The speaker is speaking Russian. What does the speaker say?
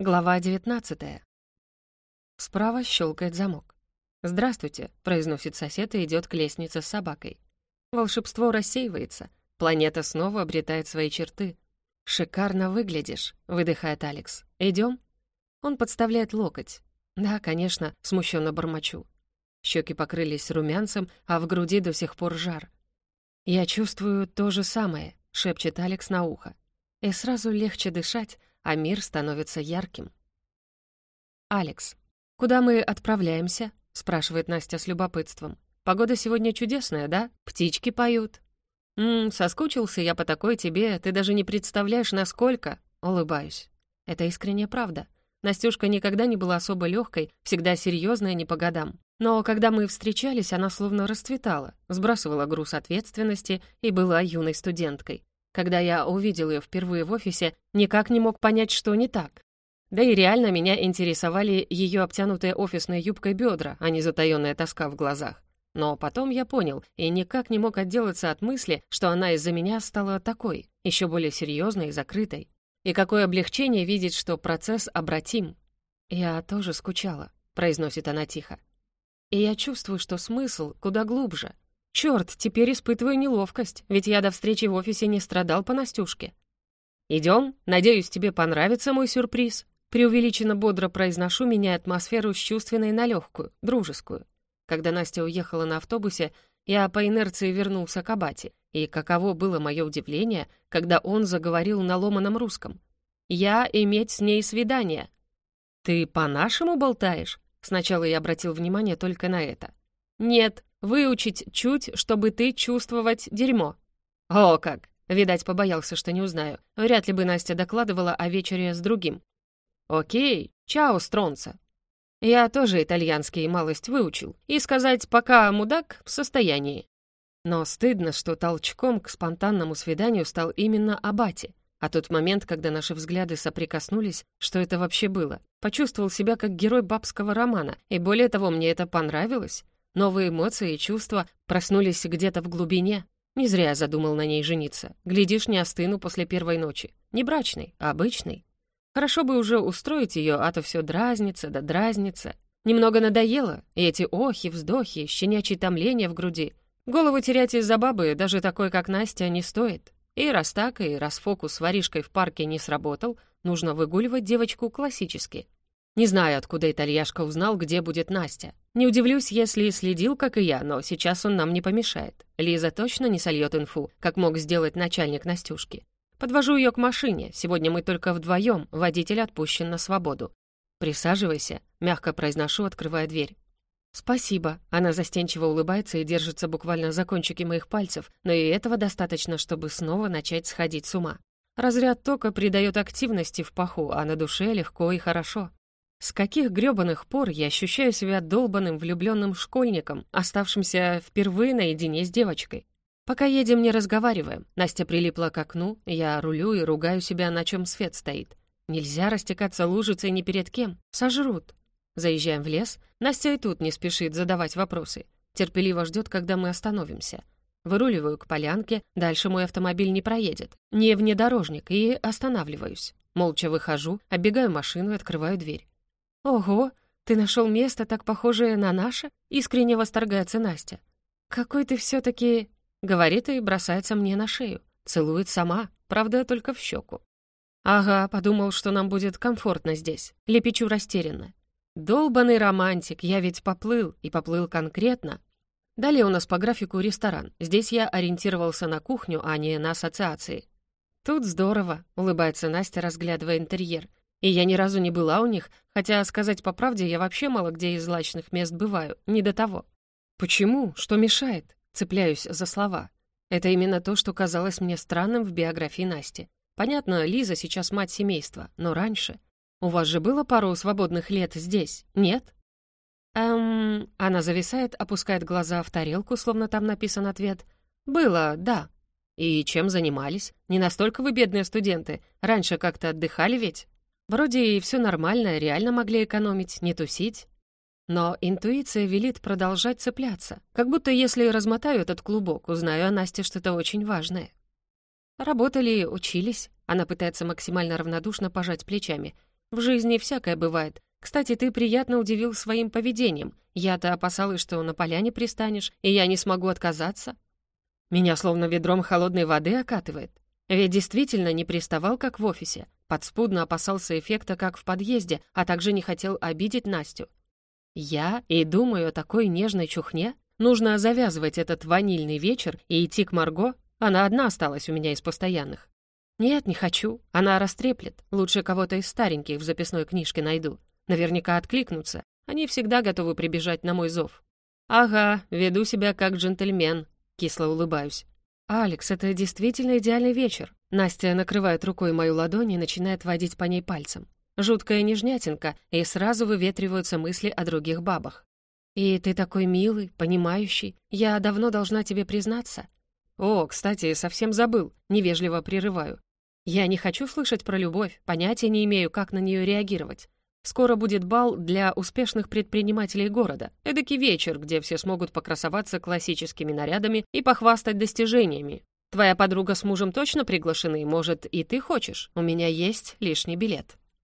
Глава 19 Справа щелкает замок. «Здравствуйте», — произносит сосед и идет к лестнице с собакой. Волшебство рассеивается. Планета снова обретает свои черты. «Шикарно выглядишь», — выдыхает Алекс. Идем? Он подставляет локоть. «Да, конечно», — смущенно бормочу. Щеки покрылись румянцем, а в груди до сих пор жар. «Я чувствую то же самое», — шепчет Алекс на ухо. И сразу легче дышать, а мир становится ярким. Алекс. «Куда мы отправляемся?» — спрашивает Настя с любопытством. «Погода сегодня чудесная, да? Птички поют». «Ммм, соскучился я по такой тебе, ты даже не представляешь, насколько...» Улыбаюсь. Это искренняя правда. Настюшка никогда не была особо легкой, всегда серьезная не по годам. Но когда мы встречались, она словно расцветала, сбрасывала груз ответственности и была юной студенткой. Когда я увидел ее впервые в офисе, никак не мог понять, что не так. Да и реально меня интересовали ее обтянутые офисной юбкой бедра, а не затаённая тоска в глазах. Но потом я понял и никак не мог отделаться от мысли, что она из-за меня стала такой, еще более серьезной и закрытой. И какое облегчение видеть, что процесс обратим. «Я тоже скучала», — произносит она тихо. «И я чувствую, что смысл куда глубже. Черт, теперь испытываю неловкость, ведь я до встречи в офисе не страдал по Настюшке. Идем, надеюсь, тебе понравится мой сюрприз. Преувеличенно бодро произношу, меняя атмосферу с чувственной на легкую, дружескую. Когда Настя уехала на автобусе, я по инерции вернулся к Абате, и каково было мое удивление, когда он заговорил на ломаном русском. «Я иметь с ней свидание». «Ты по-нашему болтаешь?» Сначала я обратил внимание только на это. «Нет, Выучить чуть, чтобы ты чувствовать дерьмо». «О, как!» Видать, побоялся, что не узнаю. Вряд ли бы Настя докладывала о вечере с другим. «Окей, чао, стронца». Я тоже итальянский малость выучил. И сказать «пока, мудак» в состоянии. Но стыдно, что толчком к спонтанному свиданию стал именно Абати. А тот момент, когда наши взгляды соприкоснулись, что это вообще было? Почувствовал себя как герой бабского романа, и более того, мне это понравилось. Новые эмоции и чувства проснулись где-то в глубине. Не зря я задумал на ней жениться. Глядишь, не остыну после первой ночи. Не брачный, а обычный. Хорошо бы уже устроить ее, а то все дразнится да дразнится. Немного надоело, и эти охи, вздохи, щенячьи томления в груди. Голову терять из-за бабы, даже такой, как Настя, не стоит. И раз так, и раз фокус с воришкой в парке не сработал, нужно выгуливать девочку классически. Не знаю, откуда итальяшка узнал, где будет Настя. Не удивлюсь, если следил, как и я, но сейчас он нам не помешает. Лиза точно не сольет инфу, как мог сделать начальник Настюшки. Подвожу ее к машине. Сегодня мы только вдвоем, водитель отпущен на свободу. «Присаживайся», — мягко произношу, открывая дверь. «Спасибо». Она застенчиво улыбается и держится буквально за кончики моих пальцев, но и этого достаточно, чтобы снова начать сходить с ума. Разряд тока придает активности в паху, а на душе легко и хорошо. С каких грёбаных пор я ощущаю себя долбанным влюбленным школьником, оставшимся впервые наедине с девочкой? Пока едем, не разговариваем. Настя прилипла к окну, я рулю и ругаю себя, на чем свет стоит. Нельзя растекаться лужицей ни перед кем. Сожрут. Заезжаем в лес. Настя и тут не спешит задавать вопросы. Терпеливо ждет, когда мы остановимся. Выруливаю к полянке, дальше мой автомобиль не проедет. Не внедорожник, и останавливаюсь. Молча выхожу, оббегаю машину и открываю дверь. «Ого, ты нашел место, так похожее на наше?» — искренне восторгается Настя. «Какой ты все таки говорит и бросается мне на шею. Целует сама, правда, только в щеку. «Ага, подумал, что нам будет комфортно здесь». Лепечу растерянно. «Долбанный романтик, я ведь поплыл, и поплыл конкретно». Далее у нас по графику ресторан. Здесь я ориентировался на кухню, а не на ассоциации. «Тут здорово», — улыбается Настя, разглядывая интерьер. И я ни разу не была у них, хотя, сказать по правде, я вообще мало где из злачных мест бываю, не до того. Почему? Что мешает? Цепляюсь за слова. Это именно то, что казалось мне странным в биографии Насти. Понятно, Лиза сейчас мать семейства, но раньше... У вас же было пару свободных лет здесь, нет? Эм... Она зависает, опускает глаза в тарелку, словно там написан ответ. Было, да. И чем занимались? Не настолько вы бедные студенты. Раньше как-то отдыхали ведь? Вроде и все нормально, реально могли экономить, не тусить. Но интуиция велит продолжать цепляться, как будто если размотаю этот клубок, узнаю о Насте что-то очень важное. Работали, учились. Она пытается максимально равнодушно пожать плечами. В жизни всякое бывает. Кстати, ты приятно удивил своим поведением. Я-то опасалась, что на поляне пристанешь, и я не смогу отказаться. Меня словно ведром холодной воды окатывает. Ведь действительно не приставал, как в офисе. Подспудно опасался эффекта, как в подъезде, а также не хотел обидеть Настю. Я и думаю о такой нежной чухне? Нужно завязывать этот ванильный вечер и идти к Марго? Она одна осталась у меня из постоянных. Нет, не хочу. Она растреплет. Лучше кого-то из стареньких в записной книжке найду. Наверняка откликнутся. Они всегда готовы прибежать на мой зов. Ага, веду себя как джентльмен. Кисло улыбаюсь. «Алекс, это действительно идеальный вечер». Настя накрывает рукой мою ладонь и начинает водить по ней пальцем. Жуткая нежнятинка, и сразу выветриваются мысли о других бабах. «И ты такой милый, понимающий. Я давно должна тебе признаться». «О, кстати, совсем забыл. Невежливо прерываю. Я не хочу слышать про любовь, понятия не имею, как на нее реагировать. Скоро будет бал для успешных предпринимателей города. Эдакий вечер, где все смогут покрасоваться классическими нарядами и похвастать достижениями. Твоя подруга с мужем точно приглашены, может, и ты хочешь? У меня есть лишний билет».